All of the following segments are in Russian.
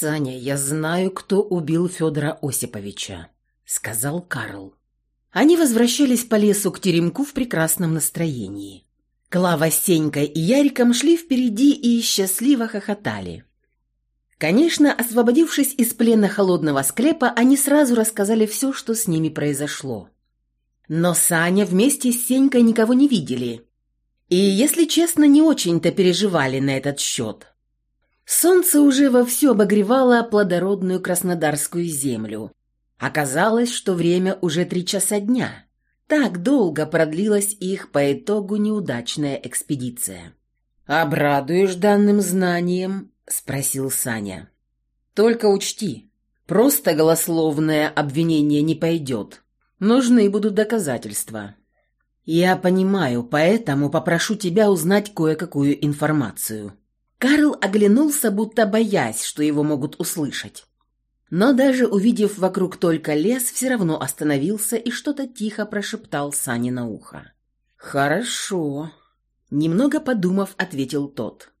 «Саня, я знаю, кто убил Федора Осиповича», — сказал Карл. Они возвращались по лесу к теремку в прекрасном настроении. Клава с Сенькой и Яриком шли впереди и счастливо хохотали. Конечно, освободившись из плена холодного склепа, они сразу рассказали все, что с ними произошло. Но Саня вместе с Сенькой никого не видели. И, если честно, не очень-то переживали на этот счет. Солнце уже вовсю обогревало плодородную краснодарскую землю. Оказалось, что время уже три часа дня. Так долго продлилась их по итогу неудачная экспедиция. «Обрадуешь данным знанием?» – спросил Саня. «Только учти, просто голословное обвинение не пойдет. Нужны будут доказательства». «Я понимаю, поэтому попрошу тебя узнать кое-какую информацию». Карл оглянулся, будто боясь, что его могут услышать. Но даже увидев вокруг только лес, все равно остановился и что-то тихо прошептал Сане на ухо. «Хорошо», — немного подумав, ответил тот.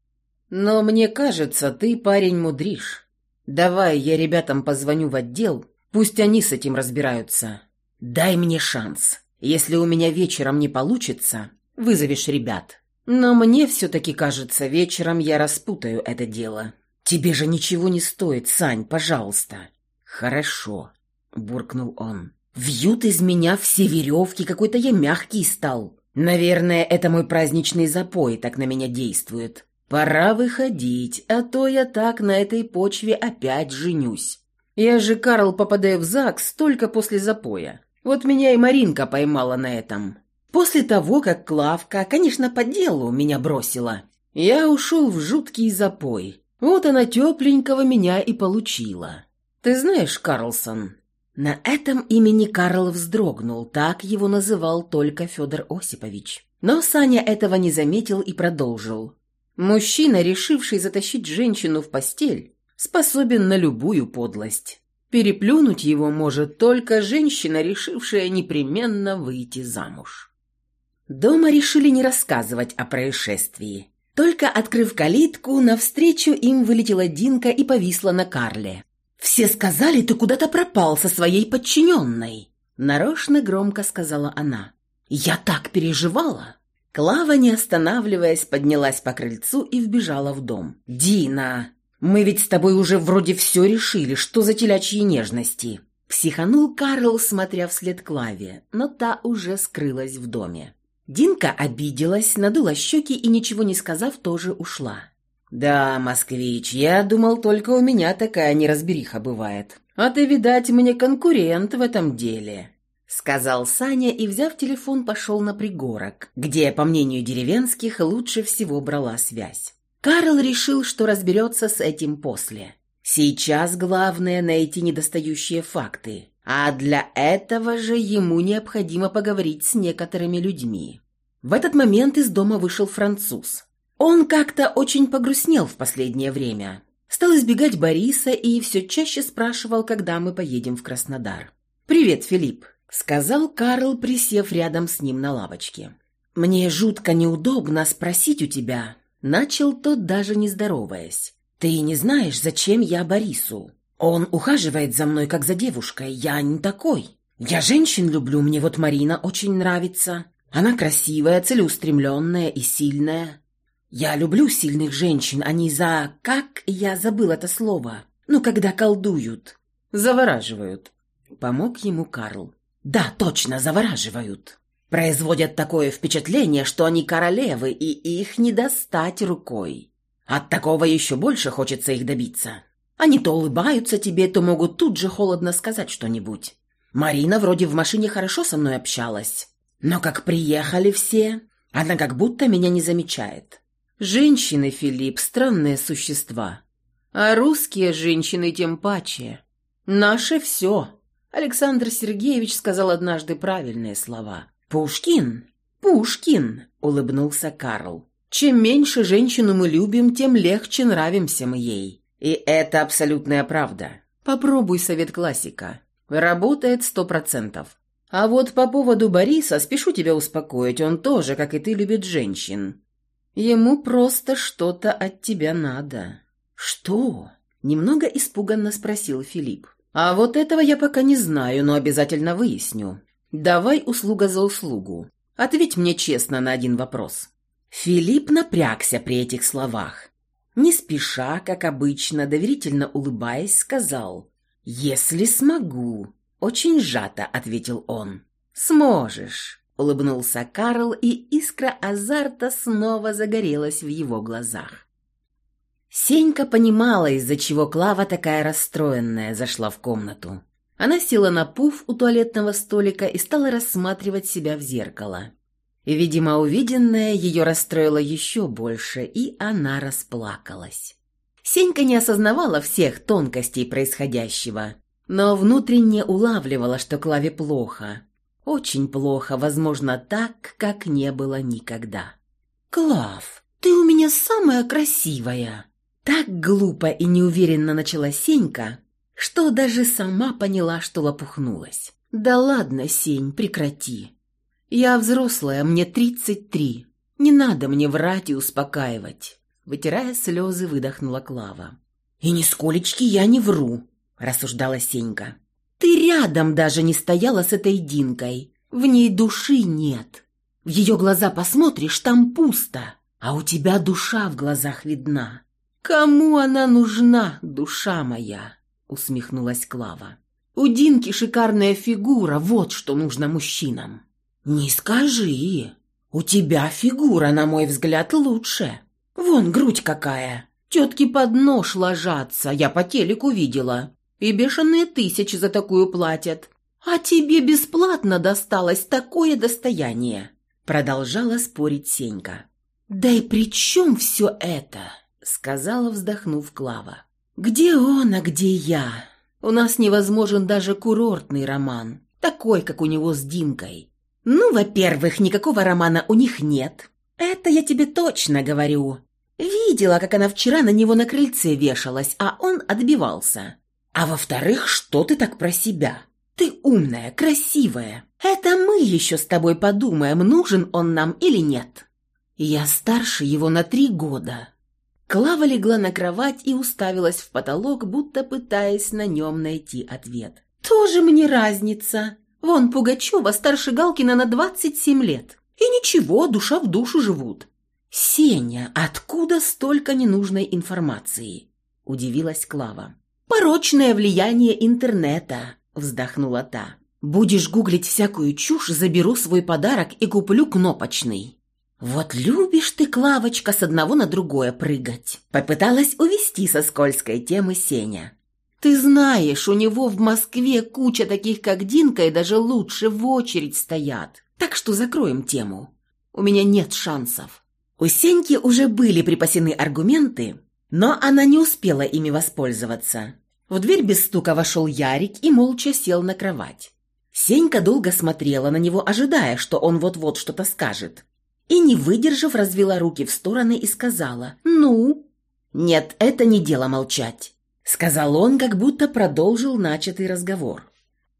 «Но мне кажется, ты, парень, мудришь. Давай я ребятам позвоню в отдел, пусть они с этим разбираются. Дай мне шанс. Если у меня вечером не получится, вызовешь ребят. Но мне все-таки кажется, вечером я распутаю это дело». «Тебе же ничего не стоит, Сань, пожалуйста». «Хорошо», — буркнул он. «Вьют из меня все веревки, какой-то я мягкий стал. Наверное, это мой праздничный запой так на меня действует. Пора выходить, а то я так на этой почве опять женюсь. Я же, Карл, попадаю в ЗАГС только после запоя. Вот меня и Маринка поймала на этом. После того, как Клавка, конечно, по делу меня бросила, я ушел в жуткий запой. Вот она тепленького меня и получила. Ты знаешь, Карлсон, на этом имени Карл вздрогнул, так его называл только Федор Осипович. Но Саня этого не заметил и продолжил. Мужчина, решивший затащить женщину в постель, способен на любую подлость. Переплюнуть его может только женщина, решившая непременно выйти замуж. Дома решили не рассказывать о происшествии. Только открыв калитку, навстречу им вылетела Динка и повисла на Карле. «Все сказали, ты куда-то пропал со своей подчиненной!» Нарочно громко сказала она. «Я так переживала!» Клава, не останавливаясь, поднялась по крыльцу и вбежала в дом. «Дина, мы ведь с тобой уже вроде все решили, что за телячьи нежности!» Психанул Карл, смотря вслед Клаве, но та уже скрылась в доме. Динка обиделась, надула щеки и, ничего не сказав, тоже ушла. «Да, москвич, я думал, только у меня такая неразбериха бывает. А ты, видать, мне конкурент в этом деле», — сказал Саня и, взяв телефон, пошел на пригорок, где, по мнению деревенских, лучше всего брала связь. Карл решил, что разберется с этим после. Сейчас главное найти недостающие факты. А для этого же ему необходимо поговорить с некоторыми людьми. В этот момент из дома вышел француз. Он как-то очень погрустнел в последнее время. Стал избегать Бориса и все чаще спрашивал, когда мы поедем в Краснодар. «Привет, Филипп», — сказал Карл, присев рядом с ним на лавочке. «Мне жутко неудобно спросить у тебя», — начал тот, даже не здороваясь. «Ты не знаешь, зачем я Борису?» Он ухаживает за мной, как за девушкой. Я не такой. Я женщин люблю, мне вот Марина очень нравится. Она красивая, целеустремленная и сильная. Я люблю сильных женщин, они за... Как я забыл это слово? Ну, когда колдуют. Завораживают. Помог ему Карл. Да, точно, завораживают. Производят такое впечатление, что они королевы, и их не достать рукой. От такого еще больше хочется их добиться. Они то улыбаются тебе, то могут тут же холодно сказать что-нибудь. Марина вроде в машине хорошо со мной общалась. Но как приехали все, она как будто меня не замечает. Женщины, Филипп, странные существа. А русские женщины тем паче. Наше все. Александр Сергеевич сказал однажды правильные слова. «Пушкин? Пушкин!» — улыбнулся Карл. «Чем меньше женщину мы любим, тем легче нравимся мы ей. И это абсолютная правда. Попробуй совет классика. Работает сто процентов. А вот по поводу Бориса спешу тебя успокоить, он тоже, как и ты, любит женщин. Ему просто что-то от тебя надо. Что? Немного испуганно спросил Филипп. «А вот этого я пока не знаю, но обязательно выясню. Давай услуга за услугу. Ответь мне честно на один вопрос». Филипп напрягся при этих словах. Не спеша, как обычно, доверительно улыбаясь, сказал «Если смогу». Очень сжато, ответил он. «Сможешь», — улыбнулся Карл, и искра азарта снова загорелась в его глазах. Сенька понимала, из-за чего Клава такая расстроенная зашла в комнату. Она села на пуф у туалетного столика и стала рассматривать себя в зеркало. Видимо, увиденное ее расстроило еще больше, и она расплакалась. Сенька не осознавала всех тонкостей происходящего, но внутренне улавливала, что Клаве плохо. Очень плохо, возможно, так, как не было никогда. «Клав, ты у меня самая красивая!» Так глупо и неуверенно начала Сенька, что даже сама поняла, что лопухнулась. «Да ладно, Сень, прекрати. Я взрослая, мне тридцать три. Не надо мне врать и успокаивать». Вытирая слезы, выдохнула Клава. «И нисколечки я не вру», – рассуждала Сенька. «Ты рядом даже не стояла с этой Динкой. В ней души нет. В ее глаза посмотришь, там пусто, а у тебя душа в глазах видна. «Кому она нужна, душа моя?» — усмехнулась Клава. «У Динки шикарная фигура, вот что нужно мужчинам». «Не скажи. У тебя фигура, на мой взгляд, лучше. Вон грудь какая. Тетки под нож ложатся, я по телеку видела. И бешеные тысячи за такую платят. А тебе бесплатно досталось такое достояние», — продолжала спорить Сенька. «Да и при чем все это?» сказала, вздохнув Клава. «Где он, а где я? У нас невозможен даже курортный роман, такой, как у него с Димкой. Ну, во-первых, никакого романа у них нет. Это я тебе точно говорю. Видела, как она вчера на него на крыльце вешалась, а он отбивался. А во-вторых, что ты так про себя? Ты умная, красивая. Это мы еще с тобой подумаем, нужен он нам или нет. Я старше его на три года. Клава легла на кровать и уставилась в потолок, будто пытаясь на нем найти ответ. «Тоже мне разница. Вон Пугачева старше Галкина на 27 лет. И ничего, душа в душу живут». «Сеня, откуда столько ненужной информации?» – удивилась Клава. «Порочное влияние интернета», – вздохнула та. «Будешь гуглить всякую чушь, заберу свой подарок и куплю кнопочный». «Вот любишь ты, Клавочка, с одного на другое прыгать!» Попыталась увести со скользкой темы Сеня. «Ты знаешь, у него в Москве куча таких, как Динка, и даже лучше в очередь стоят. Так что закроем тему. У меня нет шансов». У Сеньки уже были припасены аргументы, но она не успела ими воспользоваться. В дверь без стука вошел Ярик и молча сел на кровать. Сенька долго смотрела на него, ожидая, что он вот-вот что-то скажет и, не выдержав, развела руки в стороны и сказала «Ну?» «Нет, это не дело молчать», — сказал он, как будто продолжил начатый разговор.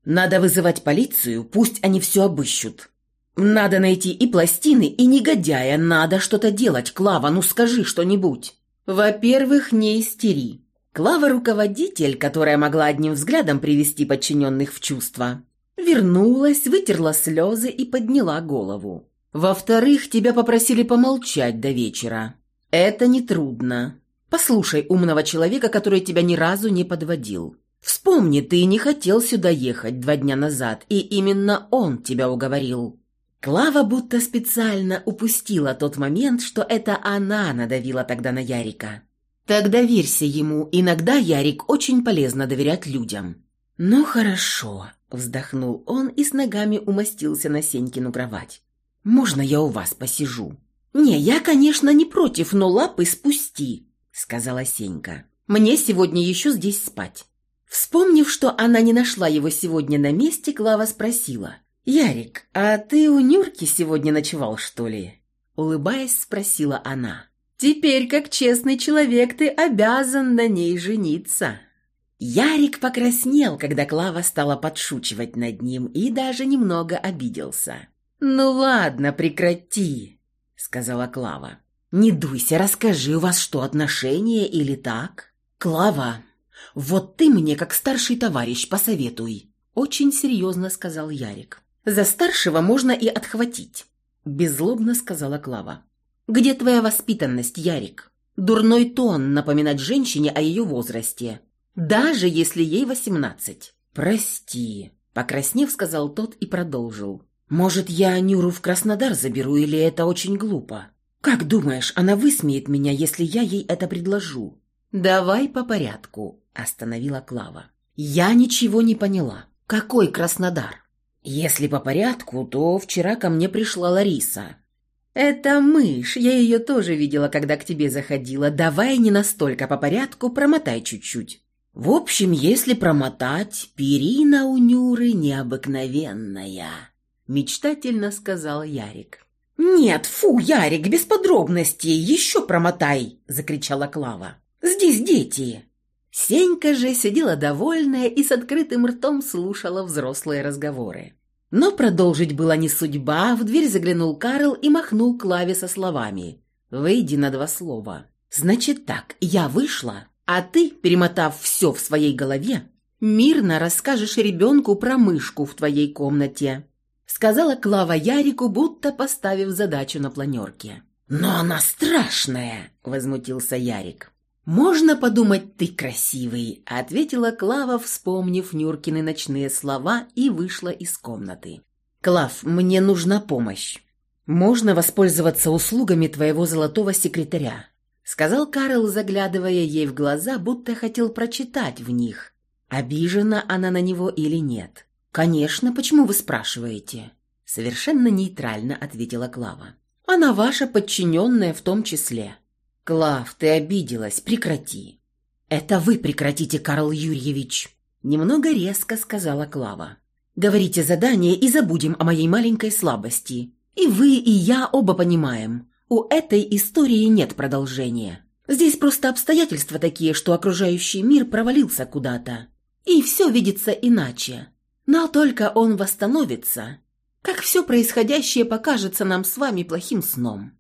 «Надо вызывать полицию, пусть они все обыщут. Надо найти и пластины, и негодяя, надо что-то делать, Клава, ну скажи что-нибудь». «Во-первых, не истери». Клава – руководитель, которая могла одним взглядом привести подчиненных в чувство. Вернулась, вытерла слезы и подняла голову. Во-вторых, тебя попросили помолчать до вечера. Это нетрудно. Послушай умного человека, который тебя ни разу не подводил. Вспомни, ты не хотел сюда ехать два дня назад, и именно он тебя уговорил. Клава будто специально упустила тот момент, что это она надавила тогда на Ярика. Так доверься ему, иногда, Ярик, очень полезно доверять людям. «Ну хорошо», — вздохнул он и с ногами умостился на Сенькину кровать. «Можно я у вас посижу?» «Не, я, конечно, не против, но лапы спусти», — сказала Сенька. «Мне сегодня еще здесь спать». Вспомнив, что она не нашла его сегодня на месте, Клава спросила. «Ярик, а ты у Нюрки сегодня ночевал, что ли?» Улыбаясь, спросила она. «Теперь, как честный человек, ты обязан на ней жениться». Ярик покраснел, когда Клава стала подшучивать над ним и даже немного обиделся. «Ну ладно, прекрати», — сказала Клава. «Не дуйся, расскажи, у вас что, отношения или так?» «Клава, Вот ты мне, как старший товарищ, посоветуй», – очень серьезно сказал Ярик. «За старшего можно и отхватить», – беззлобно сказала Клава. «Где твоя воспитанность, Ярик? Дурной тон напоминать женщине о ее возрасте, даже если ей восемнадцать». «Прости», – покраснев, сказал тот и продолжил. «Может, я Нюру в Краснодар заберу, или это очень глупо? Как думаешь, она высмеет меня, если я ей это предложу?» «Давай по порядку», – остановила Клава. «Я ничего не поняла. Какой Краснодар?» «Если по порядку, то вчера ко мне пришла Лариса». «Это мышь, я ее тоже видела, когда к тебе заходила. Давай не настолько по порядку, промотай чуть-чуть». «В общем, если промотать, перина у Нюры необыкновенная», – мечтательно сказал Ярик. «Нет, фу, Ярик, без подробностей, еще промотай!» – закричала Клава. «Здесь дети!» Сенька же сидела довольная и с открытым ртом слушала взрослые разговоры. Но продолжить была не судьба, в дверь заглянул Карл и махнул Клаве со словами «Выйди на два слова». «Значит так, я вышла, а ты, перемотав все в своей голове, мирно расскажешь ребенку про мышку в твоей комнате», сказала Клава Ярику, будто поставив задачу на планерке. «Но она страшная!» – возмутился Ярик. «Можно подумать, ты красивый», – ответила Клава, вспомнив Нюркины ночные слова и вышла из комнаты. «Клав, мне нужна помощь. Можно воспользоваться услугами твоего золотого секретаря сказал Карл, заглядывая ей в глаза, будто хотел прочитать в них, обижена она на него или нет. «Конечно, почему вы спрашиваете?» Совершенно нейтрально ответила Клава. «Она ваша подчиненная в том числе». «Клав, ты обиделась, прекрати». «Это вы прекратите, Карл Юрьевич», – немного резко сказала Клава. «Говорите задание и забудем о моей маленькой слабости. И вы, и я оба понимаем. У этой истории нет продолжения. Здесь просто обстоятельства такие, что окружающий мир провалился куда-то. И все видится иначе. Но только он восстановится, как все происходящее покажется нам с вами плохим сном.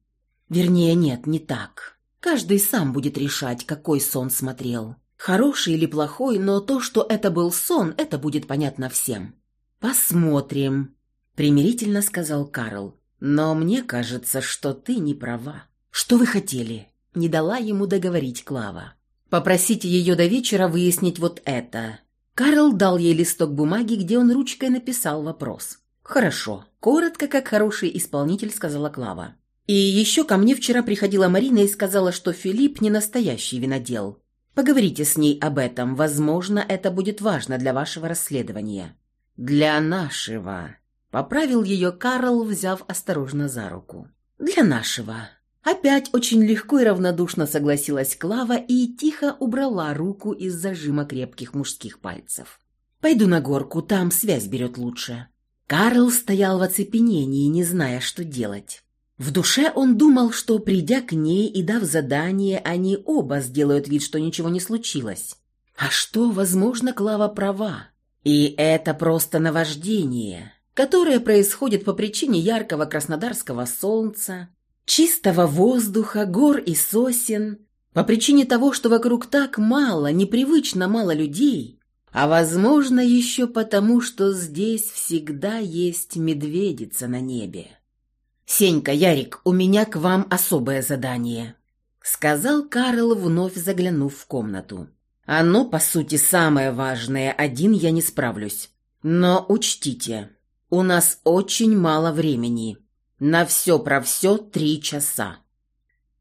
Вернее, нет, не так. Каждый сам будет решать, какой сон смотрел. Хороший или плохой, но то, что это был сон, это будет понятно всем. «Посмотрим», — примирительно сказал Карл. Но мне кажется, что ты не права. Что вы хотели? Не дала ему договорить Клава. Попросите ее до вечера выяснить вот это. Карл дал ей листок бумаги, где он ручкой написал вопрос. «Хорошо», – коротко, как хороший исполнитель, сказала Клава. «И еще ко мне вчера приходила Марина и сказала, что Филипп не настоящий винодел. Поговорите с ней об этом, возможно, это будет важно для вашего расследования». «Для нашего», Поправил ее Карл, взяв осторожно за руку. «Для нашего». Опять очень легко и равнодушно согласилась Клава и тихо убрала руку из зажима крепких мужских пальцев. «Пойду на горку, там связь берет лучше». Карл стоял в оцепенении, не зная, что делать. В душе он думал, что, придя к ней и дав задание, они оба сделают вид, что ничего не случилось. А что, возможно, Клава права. И это просто наваждение которое происходит по причине яркого краснодарского солнца, чистого воздуха, гор и сосен, по причине того, что вокруг так мало, непривычно мало людей, а возможно еще потому, что здесь всегда есть медведица на небе. «Сенька, Ярик, у меня к вам особое задание», — сказал Карл, вновь заглянув в комнату. «Оно, по сути, самое важное, один я не справлюсь. Но учтите, у нас очень мало времени. На все про все три часа.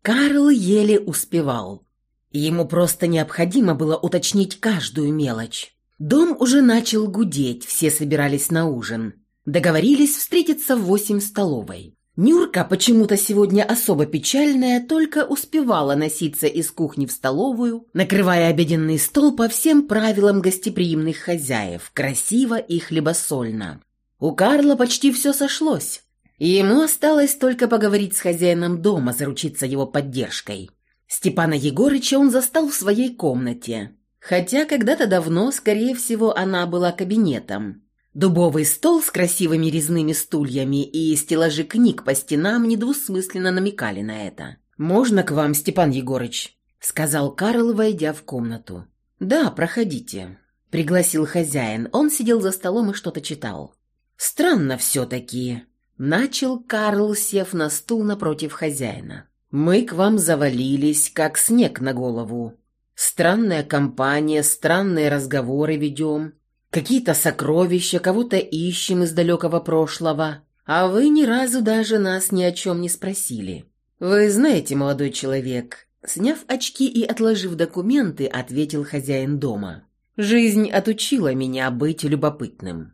Карл еле успевал. Ему просто необходимо было уточнить каждую мелочь. Дом уже начал гудеть, все собирались на ужин. Договорились встретиться в восемь столовой. Нюрка, почему-то сегодня особо печальная, только успевала носиться из кухни в столовую, накрывая обеденный стол по всем правилам гостеприимных хозяев, красиво и хлебосольно. У Карла почти все сошлось, ему осталось только поговорить с хозяином дома, заручиться его поддержкой. Степана Егорыча он застал в своей комнате, хотя когда-то давно, скорее всего, она была кабинетом. Дубовый стол с красивыми резными стульями и стеллажи книг по стенам недвусмысленно намекали на это. «Можно к вам, Степан Егорыч?» — сказал Карл, войдя в комнату. «Да, проходите», — пригласил хозяин. Он сидел за столом и что-то читал. «Странно все-таки», — начал Карл, сев на стул напротив хозяина. «Мы к вам завалились, как снег на голову. Странная компания, странные разговоры ведем. Какие-то сокровища, кого-то ищем из далекого прошлого. А вы ни разу даже нас ни о чем не спросили. Вы знаете, молодой человек, сняв очки и отложив документы, ответил хозяин дома. Жизнь отучила меня быть любопытным.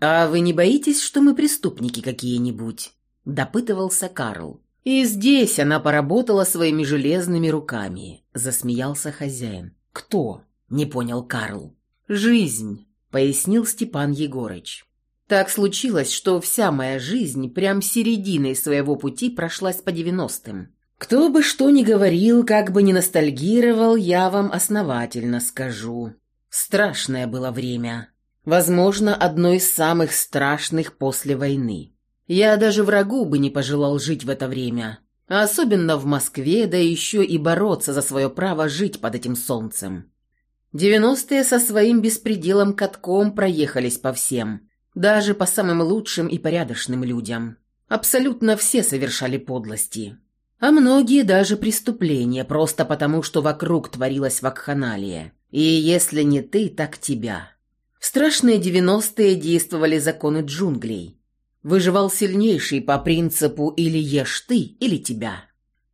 А вы не боитесь, что мы преступники какие-нибудь? допытывался Карл. И здесь она поработала своими железными руками, засмеялся хозяин. Кто? не понял Карл. Жизнь, пояснил Степан Егорыч. Так случилось, что вся моя жизнь прям серединой своего пути прошлась по девяностым. Кто бы что ни говорил, как бы ни ностальгировал, я вам основательно скажу. Страшное было время. Возможно, одно из самых страшных после войны. Я даже врагу бы не пожелал жить в это время. особенно в Москве, да еще и бороться за свое право жить под этим солнцем. Девяностые со своим беспределом катком проехались по всем. Даже по самым лучшим и порядочным людям. Абсолютно все совершали подлости. А многие даже преступления, просто потому, что вокруг творилась вакханалия. И если не ты, так тебя. В страшные девяностые действовали законы джунглей. Выживал сильнейший по принципу «или ешь ты, или тебя».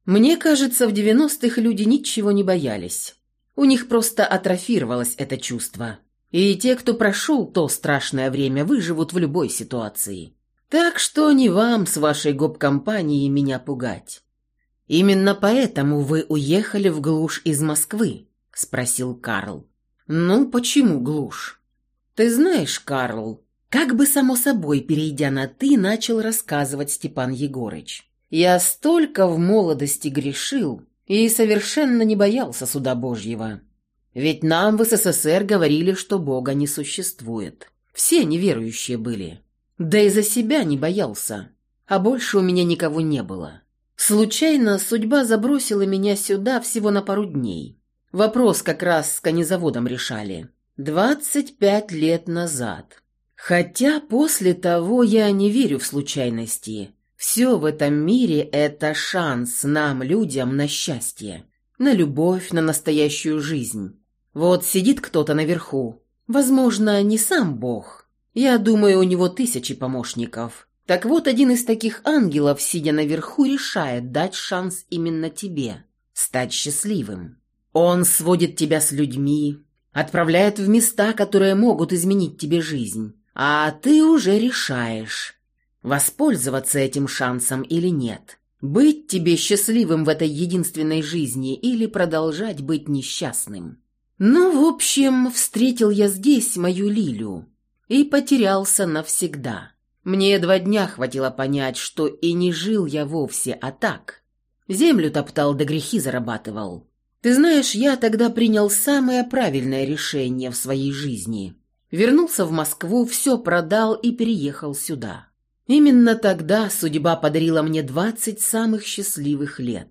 Мне кажется, в девяностых люди ничего не боялись. У них просто атрофировалось это чувство. И те, кто прошел то страшное время, выживут в любой ситуации. Так что не вам с вашей гоп-компанией меня пугать. Именно поэтому вы уехали в глушь из Москвы, спросил Карл. Ну, почему глушь? Ты знаешь, Карл, как бы само собой, перейдя на «ты», начал рассказывать Степан Егорыч. «Я столько в молодости грешил и совершенно не боялся суда Божьего. Ведь нам в СССР говорили, что Бога не существует. Все неверующие были. Да и за себя не боялся. А больше у меня никого не было. Случайно судьба забросила меня сюда всего на пару дней. Вопрос как раз с конезаводом решали. Двадцать пять лет назад. Хотя после того я не верю в случайности. Все в этом мире – это шанс нам, людям, на счастье. На любовь, на настоящую жизнь. Вот сидит кто-то наверху. Возможно, не сам Бог. Я думаю, у него тысячи помощников. Так вот, один из таких ангелов, сидя наверху, решает дать шанс именно тебе. Стать счастливым. Он сводит тебя с людьми, отправляет в места, которые могут изменить тебе жизнь. А ты уже решаешь, воспользоваться этим шансом или нет. Быть тебе счастливым в этой единственной жизни или продолжать быть несчастным. Ну, в общем, встретил я здесь мою Лилю и потерялся навсегда. Мне два дня хватило понять, что и не жил я вовсе, а так. Землю топтал да грехи зарабатывал. Ты знаешь, я тогда принял самое правильное решение в своей жизни. Вернулся в Москву, все продал и переехал сюда. Именно тогда судьба подарила мне двадцать самых счастливых лет.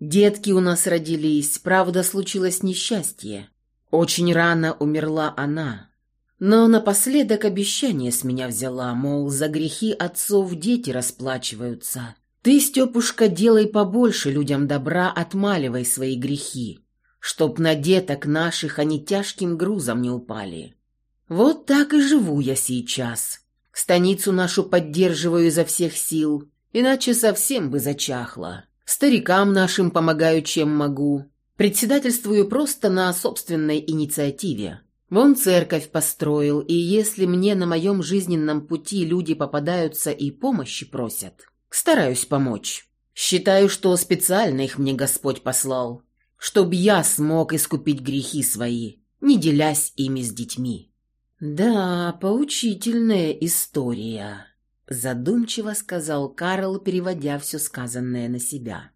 Детки у нас родились, правда, случилось несчастье. Очень рано умерла она. Но напоследок обещание с меня взяла, мол, за грехи отцов дети расплачиваются. Ты, Степушка, делай побольше людям добра, отмаливай свои грехи, чтоб на деток наших они тяжким грузом не упали. Вот так и живу я сейчас. Станицу нашу поддерживаю изо всех сил, иначе совсем бы зачахла. Старикам нашим помогаю, чем могу. Председательствую просто на собственной инициативе. Вон церковь построил, и если мне на моем жизненном пути люди попадаются и помощи просят, стараюсь помочь. Считаю, что специально их мне Господь послал, чтоб я смог искупить грехи свои, не делясь ими с детьми. «Да, поучительная история», — задумчиво сказал Карл, переводя все сказанное на себя.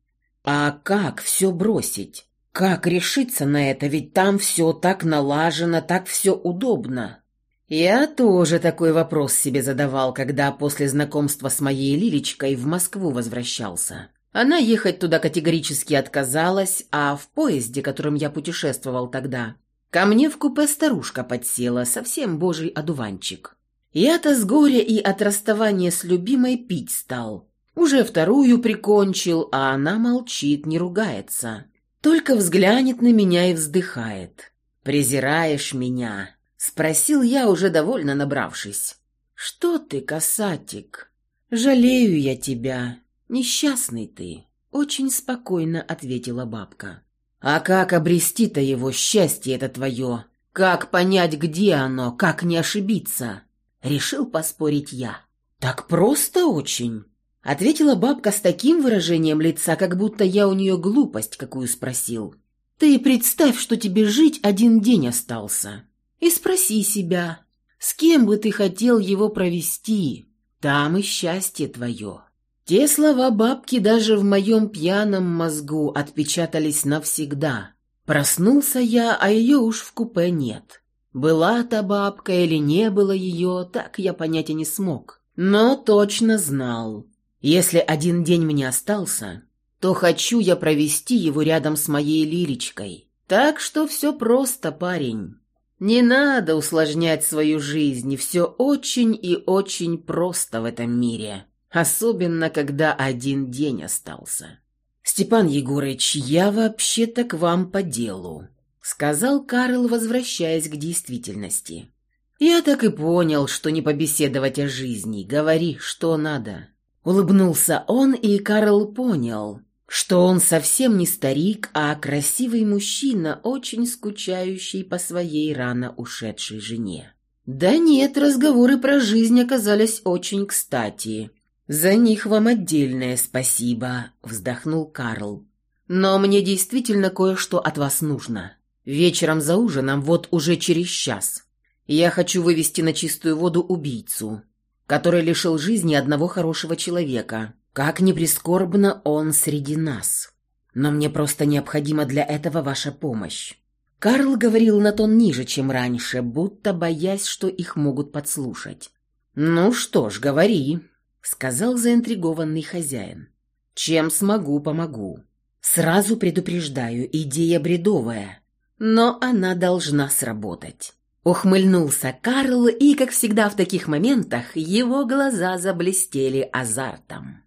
«А как все бросить? Как решиться на это, ведь там все так налажено, так все удобно. Я тоже такой вопрос себе задавал, когда после знакомства с моей Лилечкой в Москву возвращался. Она ехать туда категорически отказалась, а в поезде, которым я путешествовал тогда, Ко мне в купе старушка подсела, совсем божий одуванчик. Я-то с горя и от расставания с любимой пить стал. Уже вторую прикончил, а она молчит, не ругается. Только взглянет на меня и вздыхает. «Презираешь меня?» — спросил я, уже довольно набравшись. «Что ты, касатик? Жалею я тебя. Несчастный ты», — очень спокойно ответила бабка. «А как обрести-то его счастье это твое? Как понять, где оно, как не ошибиться?» Решил поспорить я. «Так просто очень», — ответила бабка с таким выражением лица, как будто я у нее глупость какую спросил. «Ты представь, что тебе жить один день остался. И спроси себя, с кем бы ты хотел его провести? Там и счастье твое». Те слова бабки даже в моем пьяном мозгу отпечатались навсегда. Проснулся я, а ее уж в купе нет. Была та бабка или не было ее, так я понять и не смог. Но точно знал. Если один день мне остался, то хочу я провести его рядом с моей Лилечкой. Так что все просто, парень. Не надо усложнять свою жизнь, все очень и очень просто в этом мире. Особенно, когда один день остался. «Степан Егорыч, я вообще-то к вам по делу», сказал Карл, возвращаясь к действительности. «Я так и понял, что не побеседовать о жизни. Говори, что надо». Улыбнулся он, и Карл понял, что он совсем не старик, а красивый мужчина, очень скучающий по своей рано ушедшей жене. «Да нет, разговоры про жизнь оказались очень кстати. За них вам отдельное спасибо», — вздохнул Карл. «Но мне действительно кое-что от вас нужно». Вечером за ужином, вот уже через час, я хочу вывести на чистую воду убийцу, который лишил жизни одного хорошего человека. Как ни прискорбно, он среди нас. Но мне просто необходима для этого ваша помощь. Карл говорил на тон ниже, чем раньше, будто боясь, что их могут подслушать. «Ну что ж, говори», — сказал заинтригованный хозяин. «Чем смогу, помогу. Сразу предупреждаю, идея бредовая но она должна сработать. Ухмыльнулся Карл, и, как всегда в таких моментах, его глаза заблестели азартом.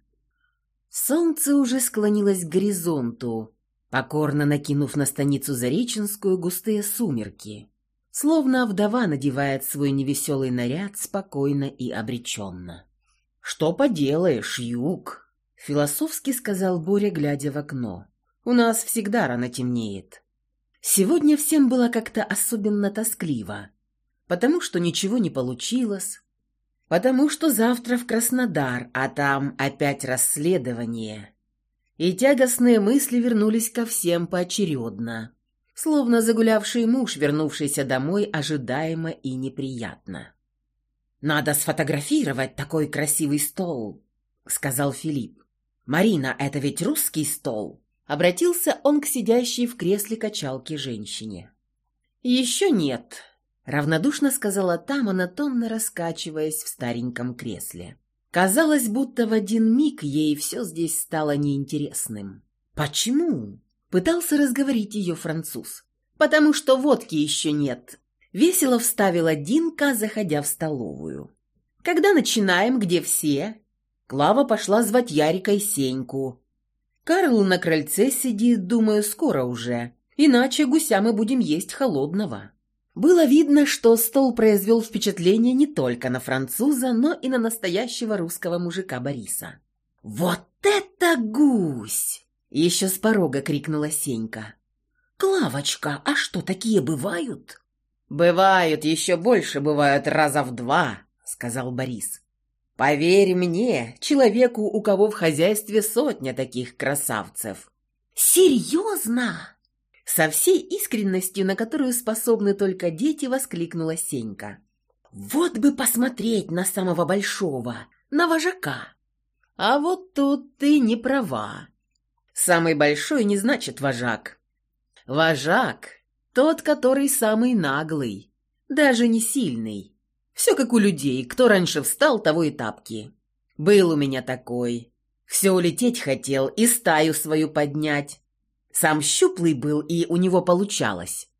Солнце уже склонилось к горизонту, покорно накинув на станицу Зареченскую густые сумерки, словно вдова надевает свой невеселый наряд спокойно и обреченно. «Что поделаешь, юг?» — философски сказал Боря, глядя в окно. «У нас всегда рано темнеет. Сегодня всем было как-то особенно тоскливо, потому что ничего не получилось, потому что завтра в Краснодар, а там опять расследование. И тягостные мысли вернулись ко всем поочередно, словно загулявший муж, вернувшийся домой ожидаемо и неприятно. «Надо сфотографировать такой красивый стол», — сказал Филипп. «Марина, это ведь русский стол?» Обратился он к сидящей в кресле качалки женщине. «Еще нет», — равнодушно сказала та, монотонно раскачиваясь в стареньком кресле. Казалось, будто в один миг ей все здесь стало неинтересным. «Почему?» — пытался разговорить ее француз. «Потому что водки еще нет», — весело вставила Динка, заходя в столовую. «Когда начинаем, где все?» Клава пошла звать Ярика и Сеньку. Карл на крыльце сидит, думаю, скоро уже. Иначе гуся мы будем есть холодного». Было видно, что стол произвел впечатление не только на француза, но и на настоящего русского мужика Бориса. «Вот это гусь!» — еще с порога крикнула Сенька. «Клавочка, а что, такие бывают?» «Бывают, еще больше бывают раза в два», — сказал Борис. Поверь мне, человеку, у кого в хозяйстве сотня таких красавцев. Серьезно? Со всей искренностью, на которую способны только дети, воскликнула Сенька. Вот бы посмотреть на самого большого, на вожака. А вот тут ты не права. Самый большой не значит вожак. Вожак — тот, который самый наглый, даже не сильный. Все как у людей, кто раньше встал, того и тапки. Был у меня такой. Все улететь хотел и стаю свою поднять. Сам щуплый был, и у него получалось.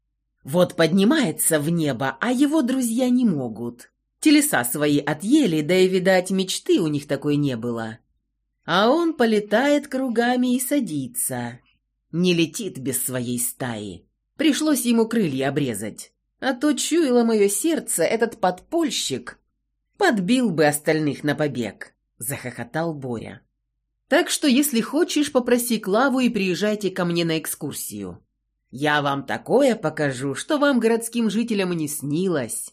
Вот поднимается в небо, а его друзья не могут. Телеса свои отъели, да и, видать, мечты у них такой не было. А он полетает кругами и садится. Не летит без своей стаи. Пришлось ему крылья обрезать. А то чуяло мое сердце, этот подпольщик подбил бы остальных на побег, захохотал Боря. Так что, если хочешь, попроси Клаву и приезжайте ко мне на экскурсию. Я вам такое покажу, что вам, городским жителям, не снилось.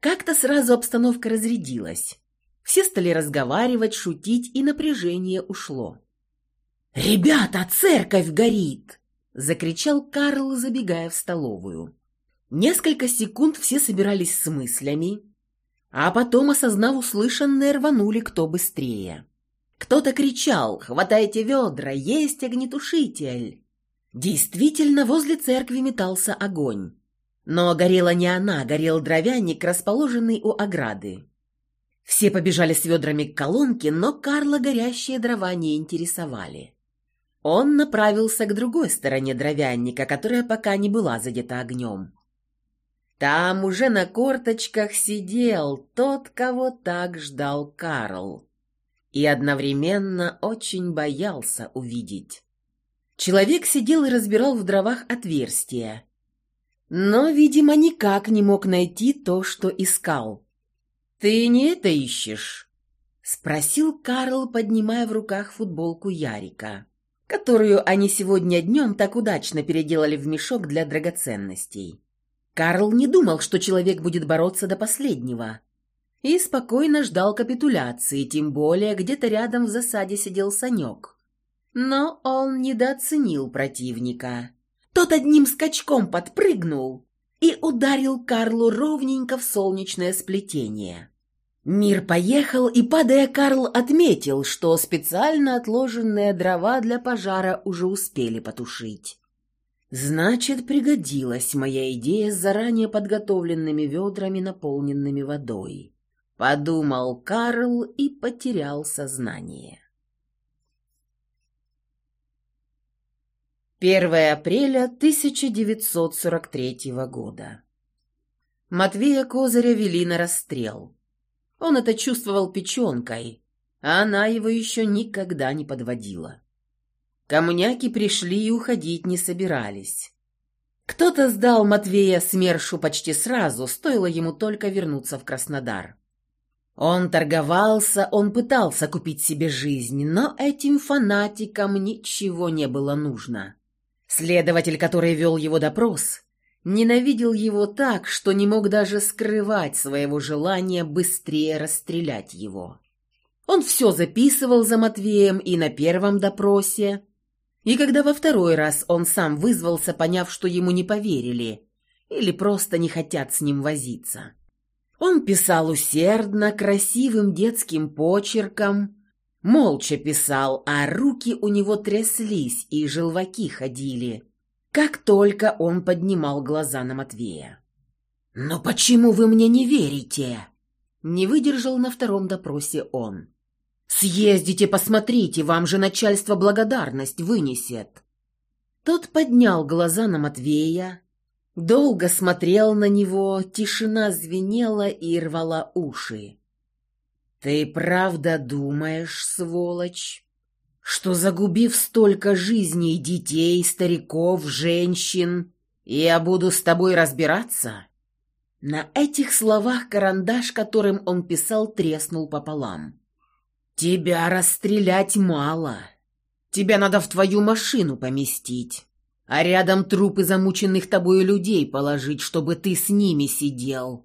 Как-то сразу обстановка разрядилась. Все стали разговаривать, шутить, и напряжение ушло. «Ребята, церковь горит!» — закричал Карл, забегая в столовую. Несколько секунд все собирались с мыслями, а потом, осознав услышанное, рванули кто быстрее. Кто-то кричал «Хватайте ведра! Есть огнетушитель!» Действительно, возле церкви метался огонь. Но горела не она, горел дровяник, расположенный у ограды. Все побежали с ведрами к колонке, но Карла горящие дрова не интересовали. Он направился к другой стороне дровяника, которая пока не была задета огнем. Там уже на корточках сидел тот, кого так ждал Карл. И одновременно очень боялся увидеть. Человек сидел и разбирал в дровах отверстия, но, видимо, никак не мог найти то, что искал. «Ты не это ищешь?» — спросил Карл, поднимая в руках футболку Ярика, которую они сегодня днем так удачно переделали в мешок для драгоценностей. Карл не думал, что человек будет бороться до последнего, и спокойно ждал капитуляции, тем более где-то рядом в засаде сидел Санек. Но он недооценил противника. Тот одним скачком подпрыгнул и ударил Карлу ровненько в солнечное сплетение. Мир поехал, и, падая, Карл отметил, что специально отложенные дрова для пожара уже успели потушить. Значит, пригодилась моя идея с заранее подготовленными ведрами, наполненными водой. Подумал Карл и потерял сознание. 1 апреля 1943 года. Матвея Козыря вели на расстрел. Он это чувствовал печенкой, а она его еще никогда не подводила. Коммуняки пришли и уходить не собирались. Кто-то сдал Матвея СМЕРШу почти сразу, стоило ему только вернуться в Краснодар. Он торговался, он пытался купить себе жизнь, но этим фанатикам ничего не было нужно. Следователь, который вел его допрос, ненавидел его так, что не мог даже скрывать своего желания быстрее расстрелять его. Он все записывал за Матвеем и на первом допросе, и когда во второй раз он сам вызвался, поняв, что ему не поверили или просто не хотят с ним возиться. Он писал усердно, красивым детским почерком, Молча писал, а руки у него тряслись и желваки ходили, как только он поднимал глаза на Матвея. «Но почему вы мне не верите?» Не выдержал на втором допросе он. «Съездите, посмотрите, вам же начальство благодарность вынесет». Тот поднял глаза на Матвея, долго смотрел на него, тишина звенела и рвала уши. «Ты правда думаешь, сволочь, что, загубив столько жизней детей, стариков, женщин, я буду с тобой разбираться?» На этих словах карандаш, которым он писал, треснул пополам. «Тебя расстрелять мало. Тебя надо в твою машину поместить, а рядом трупы замученных тобою людей положить, чтобы ты с ними сидел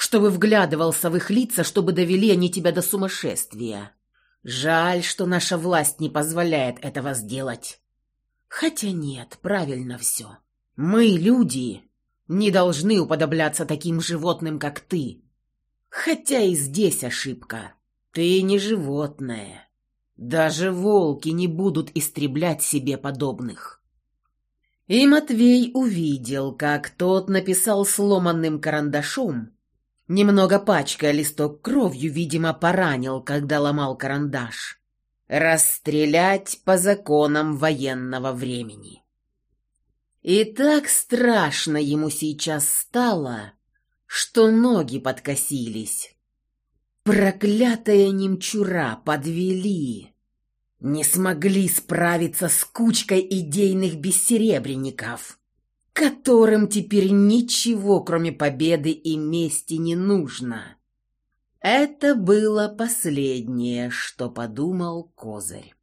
чтобы вглядывался в их лица, чтобы довели они тебя до сумасшествия. Жаль, что наша власть не позволяет этого сделать. Хотя нет, правильно все. Мы, люди, не должны уподобляться таким животным, как ты. Хотя и здесь ошибка. Ты не животное. Даже волки не будут истреблять себе подобных. И Матвей увидел, как тот написал сломанным карандашом Немного пачкая листок кровью, видимо, поранил, когда ломал карандаш. Расстрелять по законам военного времени. И так страшно ему сейчас стало, что ноги подкосились. Проклятая немчура подвели. Не смогли справиться с кучкой идейных бессеребренников, которым теперь ничего, кроме победы и мести, не нужно. Это было последнее, что подумал Козырь.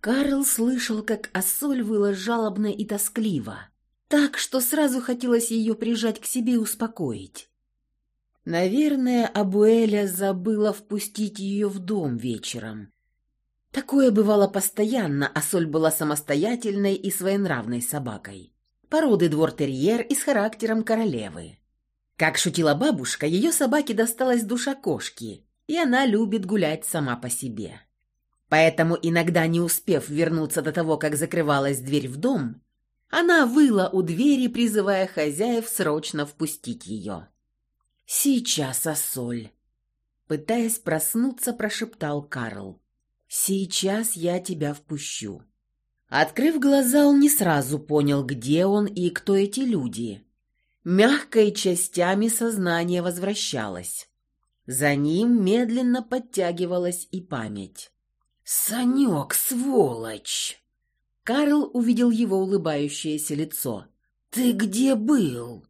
Карл слышал, как Ассоль выла жалобно и тоскливо, так что сразу хотелось ее прижать к себе и успокоить. Наверное, Абуэля забыла впустить ее в дом вечером. Такое бывало постоянно, а Соль была самостоятельной и своенравной собакой. Породы двор-терьер и с характером королевы. Как шутила бабушка, ее собаке досталась душа кошки, и она любит гулять сама по себе. Поэтому иногда, не успев вернуться до того, как закрывалась дверь в дом, она выла у двери, призывая хозяев срочно впустить ее. «Сейчас, Ассоль!» Пытаясь проснуться, прошептал Карл. «Сейчас я тебя впущу». Открыв глаза, он не сразу понял, где он и кто эти люди. Мягкой частями сознание возвращалось. За ним медленно подтягивалась и память. «Санек, сволочь!» Карл увидел его улыбающееся лицо. «Ты где был?»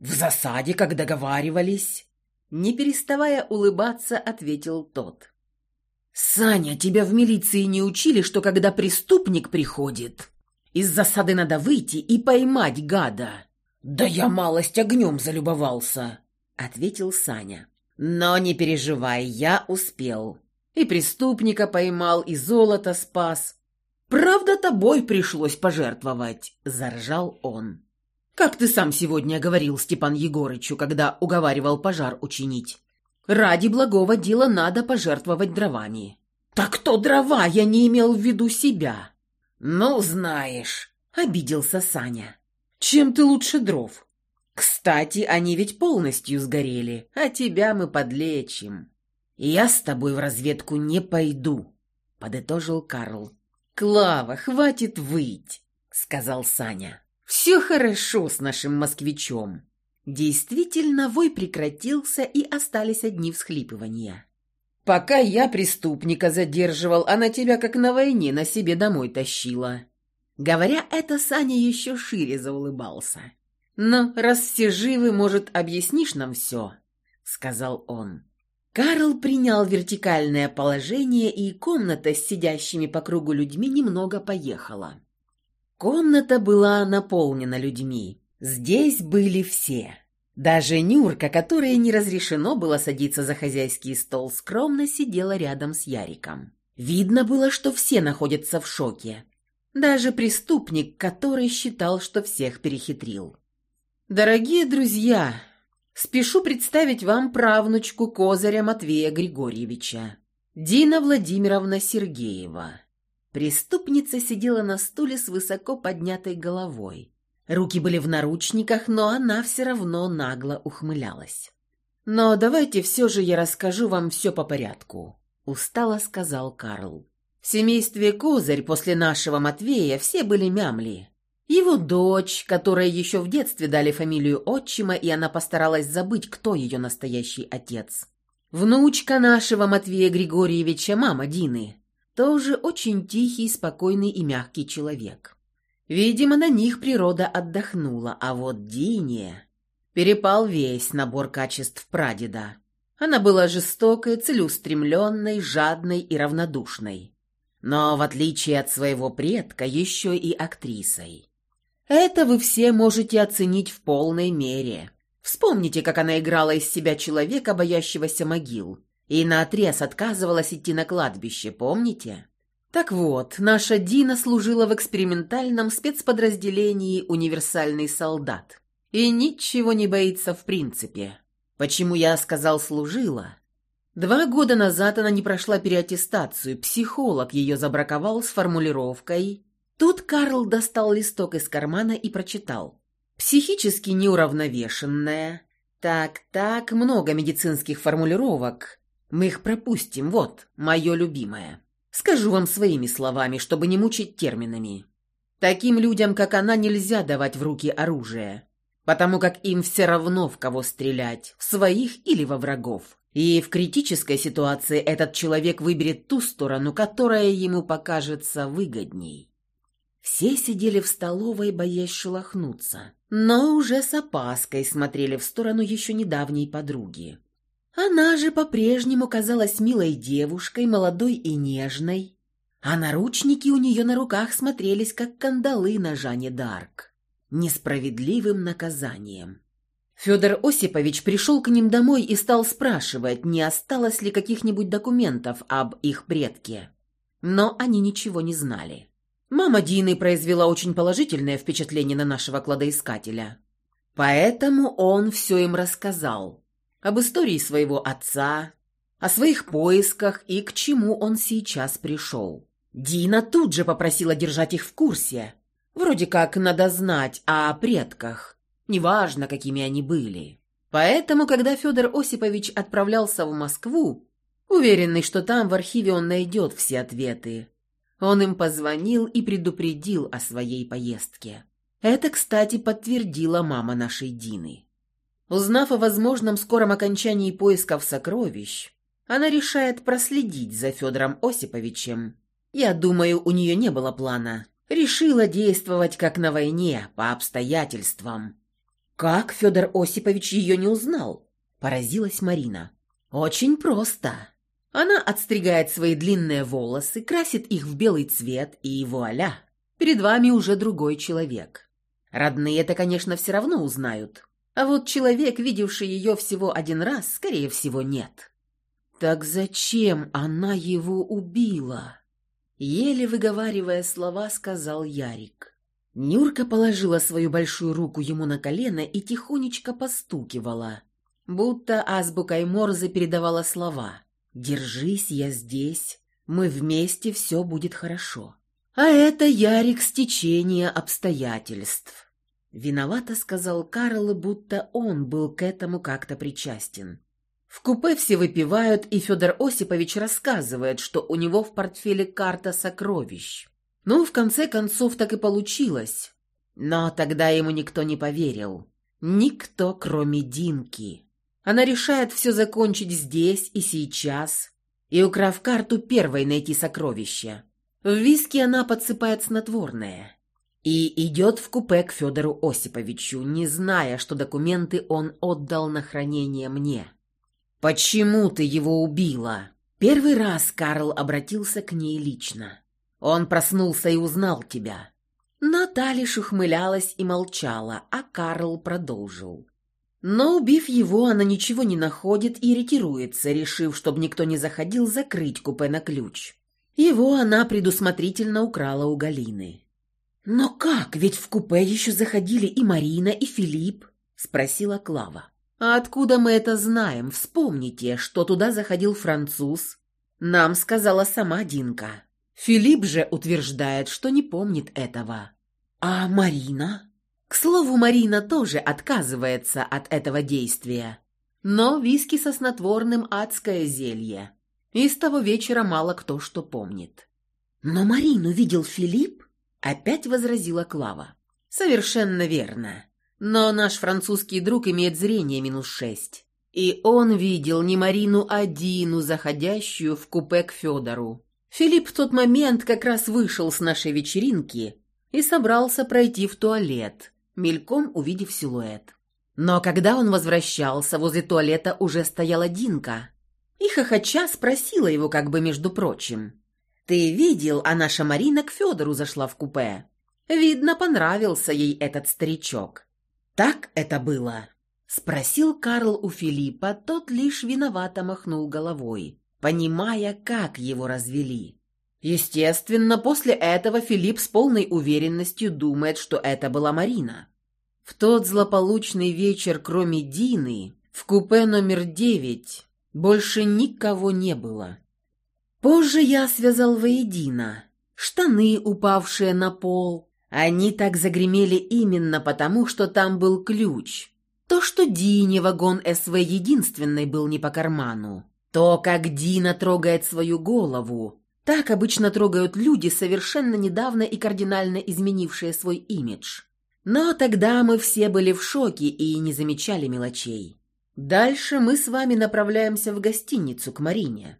«В засаде, как договаривались». Не переставая улыбаться, ответил тот. «Саня, тебя в милиции не учили, что когда преступник приходит, из засады надо выйти и поймать гада?» «Да я малость огнем залюбовался», — ответил Саня. «Но не переживай, я успел. И преступника поймал, и золото спас. Правда, тобой пришлось пожертвовать», — заржал он. «Как ты сам сегодня говорил Степан Егорычу, когда уговаривал пожар учинить? Ради благого дела надо пожертвовать дровами». «Так то дрова, я не имел в виду себя». «Ну, знаешь», — обиделся Саня. «Чем ты лучше дров? Кстати, они ведь полностью сгорели, а тебя мы подлечим». «Я с тобой в разведку не пойду», — подытожил Карл. «Клава, хватит выть», — сказал Саня. «Все хорошо с нашим москвичом». Действительно, вой прекратился, и остались одни всхлипывания. «Пока я преступника задерживал, она тебя как на войне на себе домой тащила». Говоря это, Саня еще шире заулыбался. «Ну, раз все живы, может, объяснишь нам все?» — сказал он. Карл принял вертикальное положение, и комната с сидящими по кругу людьми немного поехала. Комната была наполнена людьми. Здесь были все. Даже Нюрка, которой не разрешено было садиться за хозяйский стол, скромно сидела рядом с Яриком. Видно было, что все находятся в шоке. Даже преступник, который считал, что всех перехитрил. «Дорогие друзья!» Спешу представить вам правнучку Козыря Матвея Григорьевича, Дина Владимировна Сергеева. Преступница сидела на стуле с высоко поднятой головой. Руки были в наручниках, но она все равно нагло ухмылялась. «Но давайте все же я расскажу вам все по порядку», — устало сказал Карл. «В семействе Козырь после нашего Матвея все были мямли. Его дочь, которой еще в детстве дали фамилию отчима, и она постаралась забыть, кто ее настоящий отец. Внучка нашего Матвея Григорьевича, мама Дины, тоже очень тихий, спокойный и мягкий человек. Видимо, на них природа отдохнула, а вот Дине перепал весь набор качеств прадеда. Она была жестокой, целеустремленной, жадной и равнодушной. Но, в отличие от своего предка, еще и актрисой. Это вы все можете оценить в полной мере. Вспомните, как она играла из себя человека, боящегося могил, и наотрез отказывалась идти на кладбище, помните? Так вот, наша Дина служила в экспериментальном спецподразделении «Универсальный солдат». И ничего не боится в принципе. Почему я сказал «служила»? Два года назад она не прошла переаттестацию, психолог ее забраковал с формулировкой Тут Карл достал листок из кармана и прочитал. «Психически неуравновешенная». Так-так, много медицинских формулировок. Мы их пропустим, вот, мое любимое. Скажу вам своими словами, чтобы не мучить терминами. Таким людям, как она, нельзя давать в руки оружие, потому как им все равно в кого стрелять, в своих или во врагов. И в критической ситуации этот человек выберет ту сторону, которая ему покажется выгодней. Все сидели в столовой, боясь шелохнуться, но уже с опаской смотрели в сторону еще недавней подруги. Она же по-прежнему казалась милой девушкой, молодой и нежной, а наручники у нее на руках смотрелись, как кандалы на Жанне Дарк, несправедливым наказанием. Федор Осипович пришел к ним домой и стал спрашивать, не осталось ли каких-нибудь документов об их предке. Но они ничего не знали. Мама Дины произвела очень положительное впечатление на нашего кладоискателя. Поэтому он все им рассказал. Об истории своего отца, о своих поисках и к чему он сейчас пришел. Дина тут же попросила держать их в курсе. Вроде как надо знать о предках, неважно, какими они были. Поэтому, когда Федор Осипович отправлялся в Москву, уверенный, что там в архиве он найдет все ответы, он им позвонил и предупредил о своей поездке. Это, кстати, подтвердила мама нашей Дины. Узнав о возможном скором окончании поисков сокровищ, она решает проследить за Федором Осиповичем. Я думаю, у нее не было плана. Решила действовать как на войне, по обстоятельствам. Как Федор Осипович ее не узнал? Поразилась Марина. Очень просто. Она отстригает свои длинные волосы, красит их в белый цвет, и вуаля! Перед вами уже другой человек. Родные это, конечно, все равно узнают. А вот человек, видевший ее всего один раз, скорее всего, нет. Так зачем она его убила? Еле выговаривая слова, сказал Ярик. Нюрка положила свою большую руку ему на колено и тихонечко постукивала, будто азбукой Морзе передавала слова. Держись, я здесь. Мы вместе, все будет хорошо. А это Ярик стечение обстоятельств. Виновато сказал Карл, будто он был к этому как-то причастен. В купе все выпивают, и Федор Осипович рассказывает, что у него в портфеле карта сокровищ. Ну, в конце концов, так и получилось. Но тогда ему никто не поверил. Никто, кроме Динки. Она решает все закончить здесь и сейчас, и, украв карту, первой найти сокровища. В виске она подсыпает снотворное. И идет в купе к Федору Осиповичу, не зная, что документы он отдал на хранение мне. «Почему ты его убила?» Первый раз Карл обратился к ней лично. «Он проснулся и узнал тебя». Но та лишь ухмылялась и молчала, а Карл продолжил. Но, убив его, она ничего не находит и ретируется, решив, чтобы никто не заходил, закрыть купе на ключ. Его она предусмотрительно украла у Галины. «Но как? Ведь в купе еще заходили и Марина, и Филипп», — спросила Клава. «А откуда мы это знаем? Вспомните, что туда заходил француз. Нам сказала сама Динка. Филипп же утверждает, что не помнит этого. А Марина?» К слову, Марина тоже отказывается от этого действия. Но виски со снотворным адское зелье. И с того вечера мало кто что помнит. «Но Марину видел Филипп?» – опять возразила Клава. «Совершенно верно. Но наш французский друг имеет зрение минус шесть. И он видел не Марину, а Дину, заходящую в купе к Федору. Филипп в тот момент как раз вышел с нашей вечеринки и собрался пройти в туалет, мельком увидев силуэт. Но когда он возвращался, возле туалета уже стояла Динка. И хохоча спросила его как бы между прочим. «Ты видел, а наша Марина к Федору зашла в купе. Видно, понравился ей этот старичок». «Так это было?» Спросил Карл у Филиппа, тот лишь виновато махнул головой, понимая, как его развели. Естественно, после этого Филипп с полной уверенностью думает, что это была Марина. В тот злополучный вечер, кроме Дины, в купе номер девять больше никого не было. Позже я связал воедино. Штаны, упавшие на пол, они так загремели именно потому, что там был ключ. То, что Дине вагон СВ единственный был не по карману. То, как Дина трогает свою голову, Так обычно трогают люди, совершенно недавно и кардинально изменившие свой имидж. Но тогда мы все были в шоке и не замечали мелочей. Дальше мы с вами направляемся в гостиницу к Марине,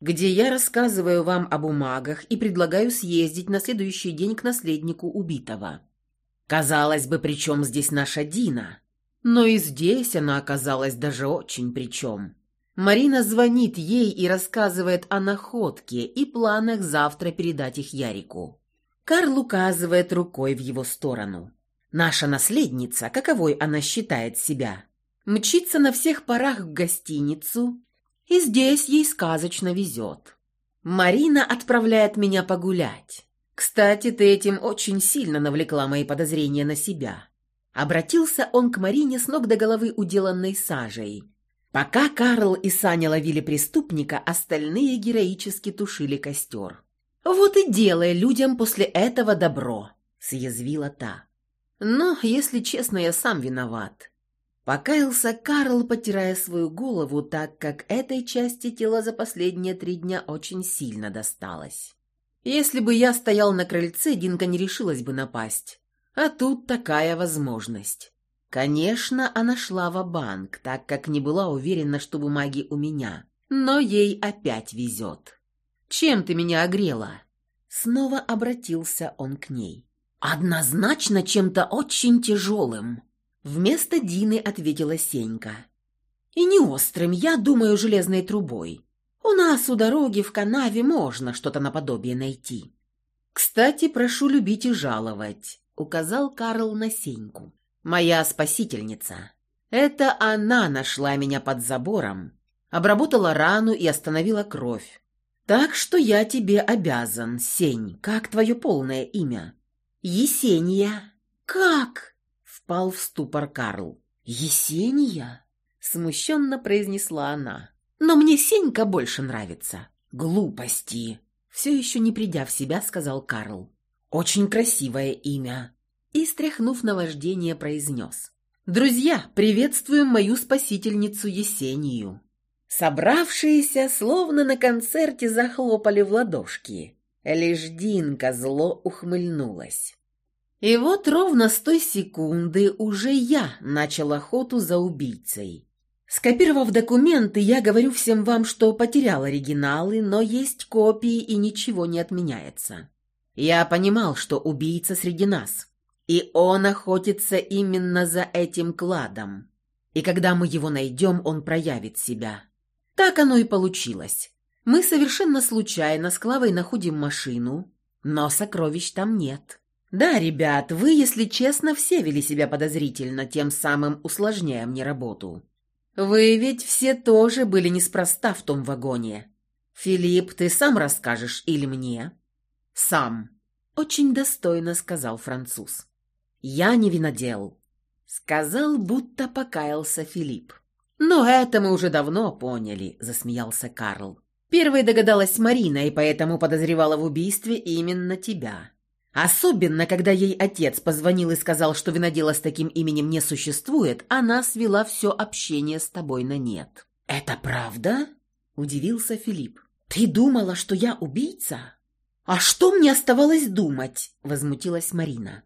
где я рассказываю вам о бумагах и предлагаю съездить на следующий день к наследнику убитого. Казалось бы, при чем здесь наша Дина? Но и здесь она оказалась даже очень при чем. Марина звонит ей и рассказывает о находке и планах завтра передать их Ярику. Карл указывает рукой в его сторону. Наша наследница, каковой она считает себя, мчится на всех парах в гостиницу, и здесь ей сказочно везет. Марина отправляет меня погулять. Кстати, ты этим очень сильно навлекла мои подозрения на себя. Обратился он к Марине с ног до головы уделанной сажей. Пока Карл и Саня ловили преступника, остальные героически тушили костер. «Вот и делай людям после этого добро», — съязвила та. «Но, если честно, я сам виноват. Покаялся Карл, потирая свою голову, так как этой части тела за последние три дня очень сильно досталось. Если бы я стоял на крыльце, Динка не решилась бы напасть. А тут такая возможность. Конечно, она шла в банк так как не была уверена, что бумаги у меня. Но ей опять везет. «Чем ты меня огрела?» Снова обратился он к ней. «Однозначно чем-то очень тяжелым», Вместо Дины ответила Сенька. «И не острым, я думаю, железной трубой. У нас у дороги в канаве можно что-то наподобие найти». «Кстати, прошу любить и жаловать», — указал Карл на Сеньку. «Моя спасительница. Это она нашла меня под забором, обработала рану и остановила кровь. Так что я тебе обязан, Сень. Как твое полное имя?» «Есения». «Как?» Впал в ступор Карл. «Есения?» — смущенно произнесла она. «Но мне Сенька больше нравится». «Глупости!» — все еще не придя в себя, сказал Карл. «Очень красивое имя!» И, стряхнув наваждение, произнес. «Друзья, приветствуем мою спасительницу Есению!» Собравшиеся, словно на концерте, захлопали в ладошки. Лишь Динка зло ухмыльнулась. И вот ровно с той секунды уже я начал охоту за убийцей. Скопировав документы, я говорю всем вам, что потерял оригиналы, но есть копии и ничего не отменяется. Я понимал, что убийца среди нас, и он охотится именно за этим кладом. И когда мы его найдем, он проявит себя. Так оно и получилось. Мы совершенно случайно с Клавой находим машину, но сокровищ там нет. «Да, ребят, вы, если честно, все вели себя подозрительно, тем самым усложняя мне работу. Вы ведь все тоже были неспроста в том вагоне. Филипп, ты сам расскажешь или мне?» «Сам», — очень достойно сказал француз. «Я не винодел», — сказал, будто покаялся Филипп. «Но это мы уже давно поняли», — засмеялся Карл. «Первой догадалась Марина и поэтому подозревала в убийстве именно тебя. Особенно, когда ей отец позвонил и сказал, что винодела с таким именем не существует, она свела все общение с тобой на нет. «Это правда?» – удивился Филипп. «Ты думала, что я убийца?» «А что мне оставалось думать?» – возмутилась Марина.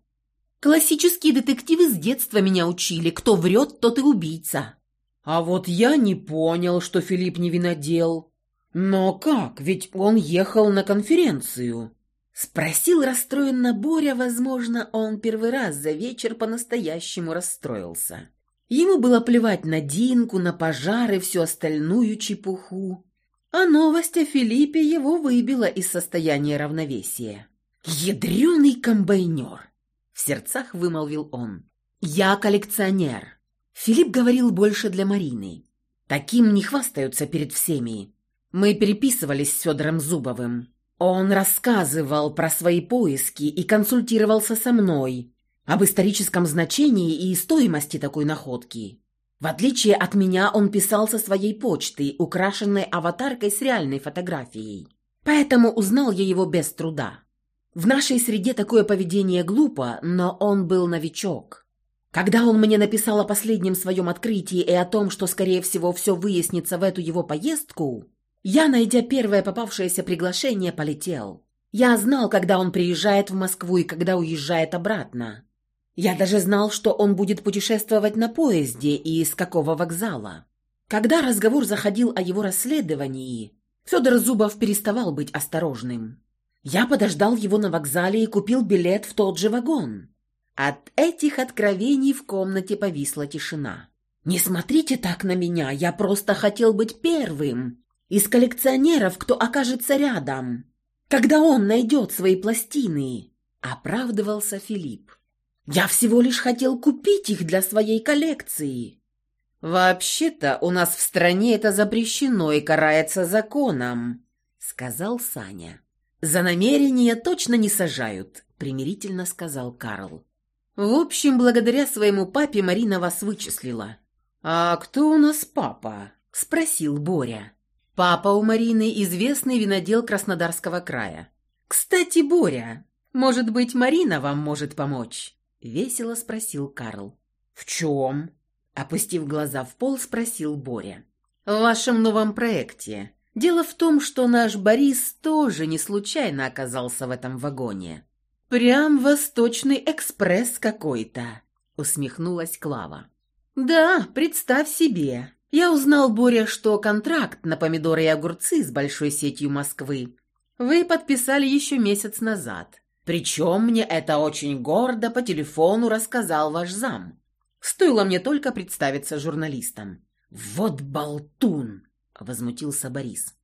«Классические детективы с детства меня учили. Кто врет, тот и убийца». «А вот я не понял, что Филипп не винодел. Но как? Ведь он ехал на конференцию». Спросил расстроенно Боря, возможно, он первый раз за вечер по-настоящему расстроился. Ему было плевать на Динку, на пожары, всю остальную чепуху. А новость о Филиппе его выбила из состояния равновесия. «Ядреный комбайнер!» — в сердцах вымолвил он. «Я коллекционер!» Филипп говорил больше для Марины. Таким не хвастаются перед всеми. Мы переписывались с Федором Зубовым. Он рассказывал про свои поиски и консультировался со мной об историческом значении и стоимости такой находки. В отличие от меня, он писал со своей почты, украшенной аватаркой с реальной фотографией. Поэтому узнал я его без труда. В нашей среде такое поведение глупо, но он был новичок. Когда он мне написал о последнем своем открытии и о том, что, скорее всего, все выяснится в эту его поездку, Я, найдя первое попавшееся приглашение, полетел. Я знал, когда он приезжает в Москву и когда уезжает обратно. Я даже знал, что он будет путешествовать на поезде и из какого вокзала. Когда разговор заходил о его расследовании, Федор Зубов переставал быть осторожным. Я подождал его на вокзале и купил билет в тот же вагон. От этих откровений в комнате повисла тишина. «Не смотрите так на меня, я просто хотел быть первым из коллекционеров, кто окажется рядом, когда он найдет свои пластины», — оправдывался Филипп. «Я всего лишь хотел купить их для своей коллекции». «Вообще-то у нас в стране это запрещено и карается законом», — сказал Саня. «За намерение точно не сажают», — примирительно сказал Карл. «В общем, благодаря своему папе Марина вас вычислила». «А кто у нас папа?» — спросил Боря. «Папа у Марины известный винодел Краснодарского края». «Кстати, Боря, может быть, Марина вам может помочь?» — весело спросил Карл. «В чем?» — опустив глаза в пол, спросил Боря. «В вашем новом проекте. Дело в том, что наш Борис тоже не случайно оказался в этом вагоне. Прям Восточный экспресс какой-то», — усмехнулась Клава. «Да, представь себе. Я узнал, Боря, что контракт на помидоры и огурцы с большой сетью Москвы вы подписали еще месяц назад. Причем мне это очень гордо по телефону рассказал ваш зам. Стоило мне только представиться журналистом». «Вот болтун!» — возмутился Борис.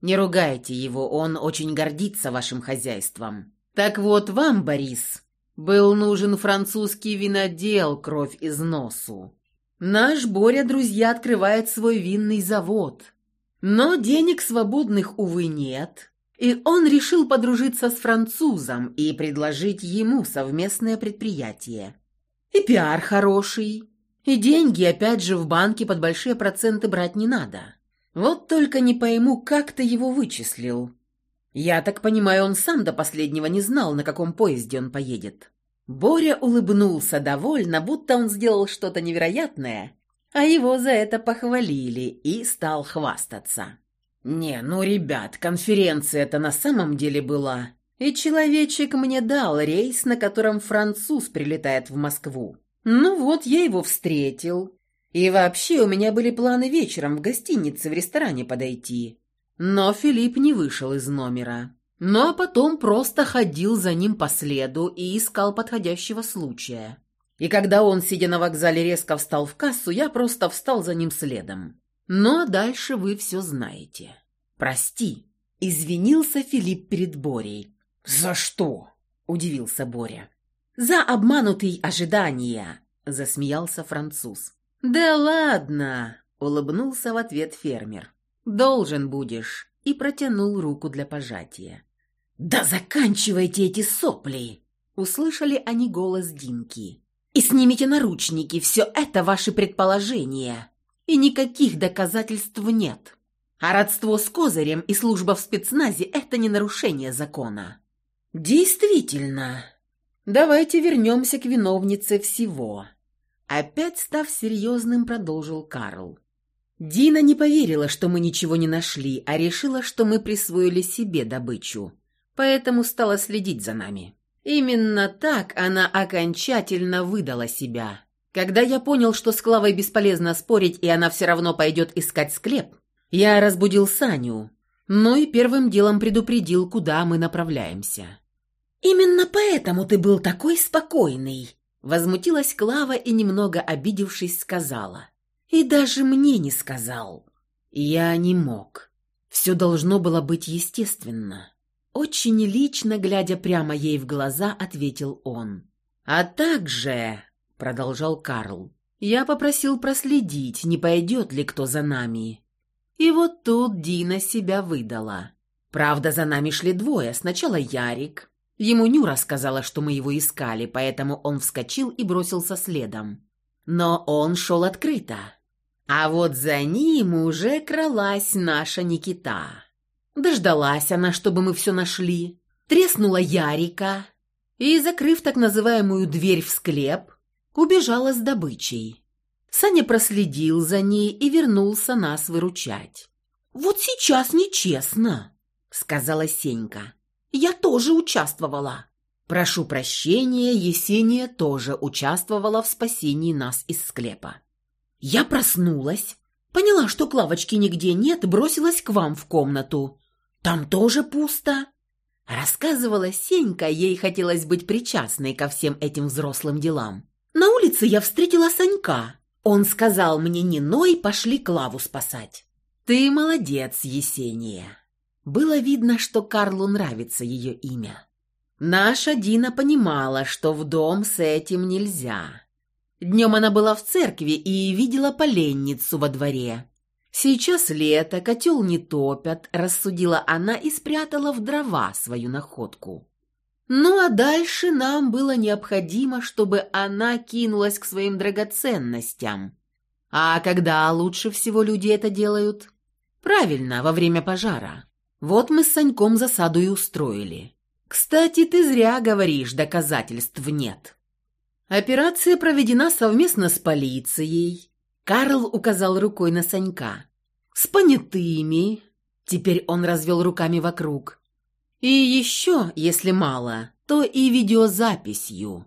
«Не ругайте его, он очень гордится вашим хозяйством. Так вот вам, Борис, был нужен французский винодел кровь из носу. Наш Боря, друзья, открывает свой винный завод. Но денег свободных, увы, нет. И он решил подружиться с французом и предложить ему совместное предприятие. И пиар хороший. И деньги, опять же, в банке под большие проценты брать не надо. Вот только не пойму, как ты его вычислил. Я так понимаю, он сам до последнего не знал, на каком поезде он поедет. Боря улыбнулся довольно, будто он сделал что-то невероятное, а его за это похвалили и стал хвастаться. «Не, ну, ребят, конференция-то на самом деле была. И человечек мне дал рейс, на котором француз прилетает в Москву. Ну вот, я его встретил. И вообще у меня были планы вечером в гостинице в ресторане подойти. Но Филипп не вышел из номера. Ну а потом просто ходил за ним по следу и искал подходящего случая. И когда он, сидя на вокзале, резко встал в кассу, я просто встал за ним следом. Ну а дальше вы все знаете. «Прости», — извинился Филипп перед Борей. «За что?» — удивился Боря. «За обманутые ожидания», — засмеялся француз. «Да ладно», — улыбнулся в ответ фермер. «Должен будешь», и протянул руку для пожатия. «Да заканчивайте эти сопли!» Услышали они голос Динки. «И снимите наручники, все это ваши предположения. И никаких доказательств нет. А родство с Козырем и служба в спецназе – это не нарушение закона». «Действительно. Давайте вернемся к виновнице всего». Опять став серьезным, продолжил Карл. Дина не поверила, что мы ничего не нашли, а решила, что мы присвоили себе добычу поэтому стала следить за нами. Именно так она окончательно выдала себя. Когда я понял, что с Клавой бесполезно спорить, и она все равно пойдет искать склеп, я разбудил Саню, но и первым делом предупредил, куда мы направляемся. «Именно поэтому ты был такой спокойный», — возмутилась Клава и, немного обидевшись, сказала. «И даже мне не сказал». Я не мог. Все должно было быть естественно. Очень лично, глядя прямо ей в глаза, ответил он. «А также», — продолжал Карл, — «я попросил проследить, не пойдет ли кто за нами». И вот тут Дина себя выдала. Правда, за нами шли двое. Сначала Ярик. Ему Нюра сказала, что мы его искали, поэтому он вскочил и бросился следом. Но он шел открыто. А вот за ним уже кралась наша Никита. Дождалась она, чтобы мы все нашли. Треснула Ярика и, закрыв так называемую дверь в склеп, убежала с добычей. Саня проследил за ней и вернулся нас выручать. «Вот сейчас нечестно», — сказала Сенька. «Я тоже участвовала». Прошу прощения, Есения тоже участвовала в спасении нас из склепа. Я проснулась, поняла, что Клавочки нигде нет, бросилась к вам в комнату. Там тоже пусто. Рассказывала Сенька, ей хотелось быть причастной ко всем этим взрослым делам. На улице я встретила Санька. Он сказал мне, не ной, пошли Клаву спасать. Ты молодец, Есения. Было видно, что Карлу нравится ее имя. Наша Дина понимала, что в дом с этим нельзя. Днем она была в церкви и видела поленницу во дворе. Сейчас лето, котел не топят, рассудила она и спрятала в дрова свою находку. Ну а дальше нам было необходимо, чтобы она кинулась к своим драгоценностям. А когда лучше всего люди это делают? Правильно, во время пожара. Вот мы с Саньком засаду и устроили. Кстати, ты зря говоришь, доказательств нет. Операция проведена совместно с полицией. Карл указал рукой на Санька. С понятыми. Теперь он развел руками вокруг. И еще, если мало, то и видеозаписью.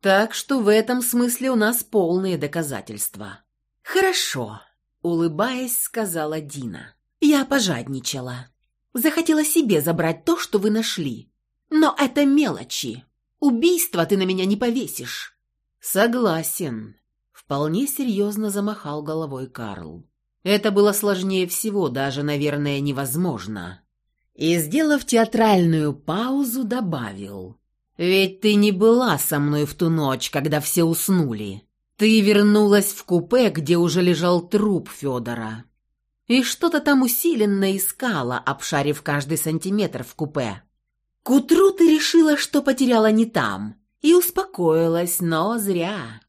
Так что в этом смысле у нас полные доказательства. Хорошо, улыбаясь, сказала Дина. Я пожадничала. Захотела себе забрать то, что вы нашли. Но это мелочи. Убийство ты на меня не повесишь. Согласен. Вполне серьезно замахал головой Карл. Это было сложнее всего, даже, наверное, невозможно. И, сделав театральную паузу, добавил. «Ведь ты не была со мной в ту ночь, когда все уснули. Ты вернулась в купе, где уже лежал труп Федора. И что-то там усиленно искала, обшарив каждый сантиметр в купе. К утру ты решила, что потеряла не там, и успокоилась, но зря.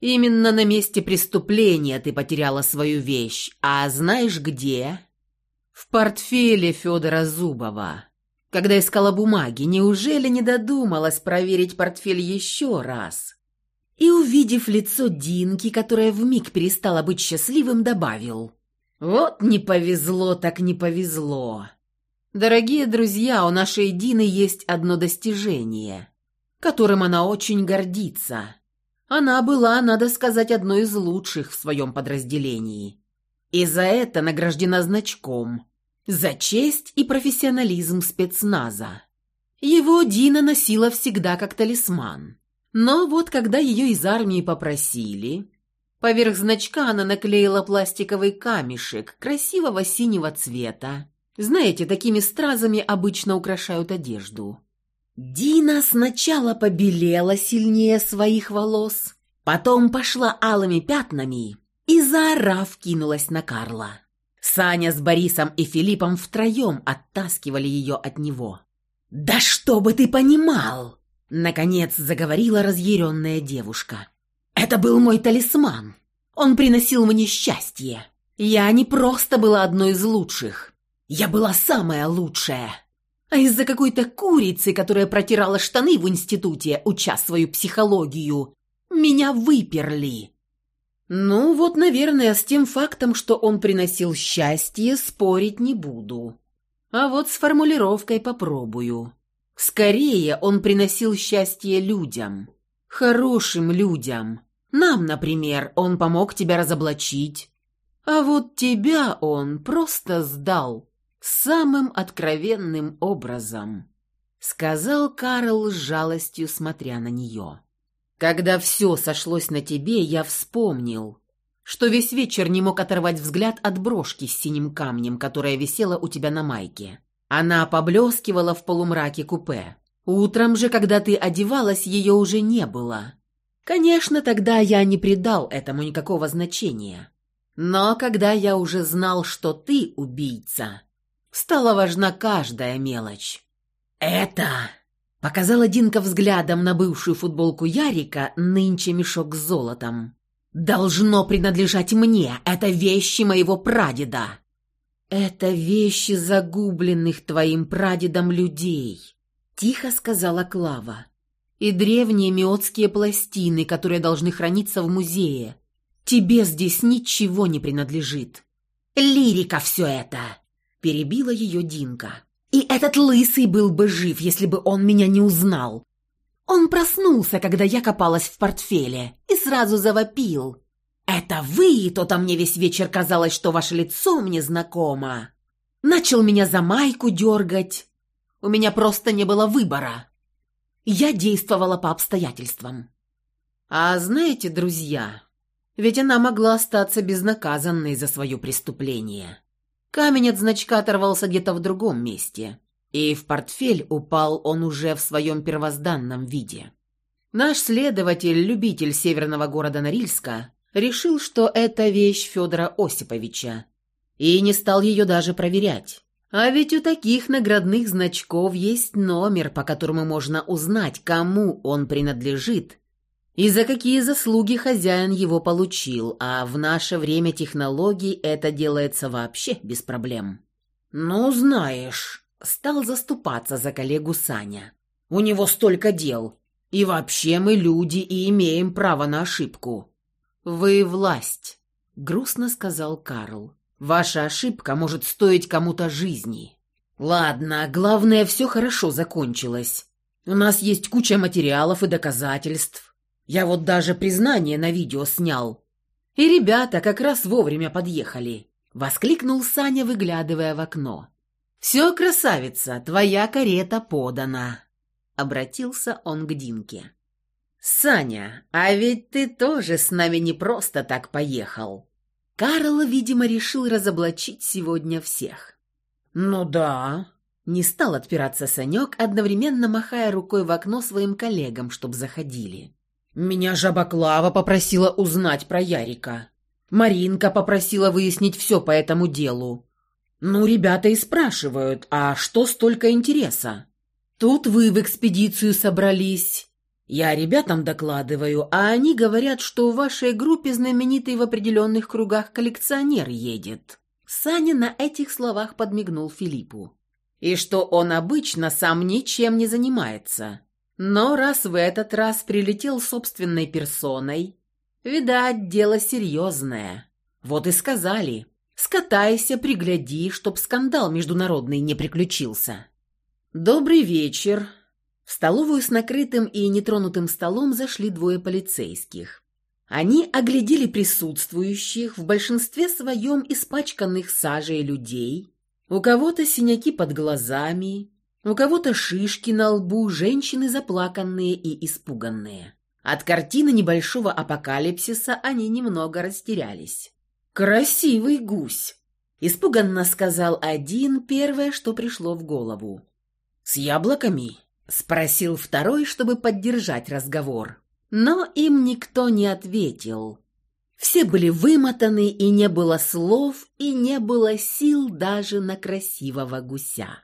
Именно на месте преступления ты потеряла свою вещь, а знаешь где? В портфеле Федора Зубова. Когда искала бумаги, неужели не додумалась проверить портфель еще раз? И, увидев лицо Динки, которая вмиг перестала быть счастливым, добавил. «Вот не повезло, так не повезло. Дорогие друзья, у нашей Дины есть одно достижение, которым она очень гордится. Она была, надо сказать, одной из лучших в своем подразделении. И за это награждена значком. За честь и профессионализм спецназа. Его Дина носила всегда как талисман. Но вот когда ее из армии попросили, поверх значка она наклеила пластиковый камешек красивого синего цвета знаете, такими стразами обычно украшают одежду. Дина сначала побелела сильнее своих волос, потом пошла алыми пятнами и, заорав, кинулась на Карла. Саня с Борисом и Филиппом втроем оттаскивали ее от него. «Да что бы ты понимал!» Наконец заговорила разъяренная девушка. «Это был мой талисман. Он приносил мне счастье. Я не просто была одной из лучших. Я была самая лучшая. А из-за какой-то курицы, которая протирала штаны в институте, уча свою психологию, меня выперли. Ну вот, наверное, с тем фактом, что он приносил счастье, спорить не буду. А вот с формулировкой попробую. Скорее, он приносил счастье людям. Хорошим людям. Нам, например, он помог тебя разоблачить. А вот тебя он просто сдал самым откровенным образом», — сказал Карл с жалостью, смотря на нее. «Когда все сошлось на тебе, я вспомнил, что весь вечер не мог оторвать взгляд от брошки с синим камнем, которая висела у тебя на майке. Она поблескивала в полумраке купе. Утром же, когда ты одевалась, ее уже не было. Конечно, тогда я не придал этому никакого значения. Но когда я уже знал, что ты убийца, стала важна каждая мелочь. «Это...» — показала Динка взглядом на бывшую футболку Ярика, нынче мешок с золотом. «Должно принадлежать мне, это вещи моего прадеда». «Это вещи загубленных твоим прадедом людей», — тихо сказала Клава. «И древние миотские пластины, которые должны храниться в музее. Тебе здесь ничего не принадлежит. «Лирика все это!» – перебила ее Динка. «И этот лысый был бы жив, если бы он меня не узнал. Он проснулся, когда я копалась в портфеле, и сразу завопил. «Это вы!» То-то мне весь вечер казалось, что ваше лицо мне знакомо. Начал меня за майку дергать. У меня просто не было выбора. Я действовала по обстоятельствам. А знаете, друзья, ведь она могла остаться безнаказанной за свое преступление. Камень от значка оторвался где-то в другом месте, и в портфель упал он уже в своем первозданном виде. Наш следователь, любитель северного города Норильска, решил, что это вещь Федора Осиповича, и не стал ее даже проверять. А ведь у таких наградных значков есть номер, по которому можно узнать, кому он принадлежит и за какие заслуги хозяин его получил, а в наше время технологий это делается вообще без проблем. «Ну, знаешь», — стал заступаться за коллегу Саня. «У него столько дел. И вообще мы люди и имеем право на ошибку». «Вы власть», — грустно сказал Карл. Ваша ошибка может стоить кому-то жизни. Ладно, главное, все хорошо закончилось. У нас есть куча материалов и доказательств. Я вот даже признание на видео снял. И ребята как раз вовремя подъехали. Воскликнул Саня, выглядывая в окно. «Все, красавица, твоя карета подана!» Обратился он к Динке. «Саня, а ведь ты тоже с нами не просто так поехал. Карл, видимо, решил разоблачить сегодня всех. «Ну да», — не стал отпираться Санек, одновременно махая рукой в окно своим коллегам, чтоб заходили. «Меня жаба Клава попросила узнать про Ярика. Маринка попросила выяснить все по этому делу. Ну, ребята и спрашивают, а что столько интереса? Тут вы в экспедицию собрались, я ребятам докладываю, а они говорят, что в вашей группе знаменитый в определенных кругах коллекционер едет». Саня на этих словах подмигнул Филиппу. «И что он обычно сам ничем не занимается. Но раз в этот раз прилетел собственной персоной, видать, дело серьезное. Вот и сказали, скатайся, пригляди, чтоб скандал международный не приключился». «Добрый вечер», в столовую с накрытым и нетронутым столом зашли двое полицейских. Они оглядели присутствующих, в большинстве своем испачканных сажей людей. У кого-то синяки под глазами, у кого-то шишки на лбу, женщины заплаканные и испуганные. От картины небольшого апокалипсиса они немного растерялись. «Красивый гусь!» – испуганно сказал один первое, что пришло в голову. «С яблоками?» Спросил второй, чтобы поддержать разговор. Но им никто не ответил. Все были вымотаны, и не было слов, и не было сил даже на красивого гуся.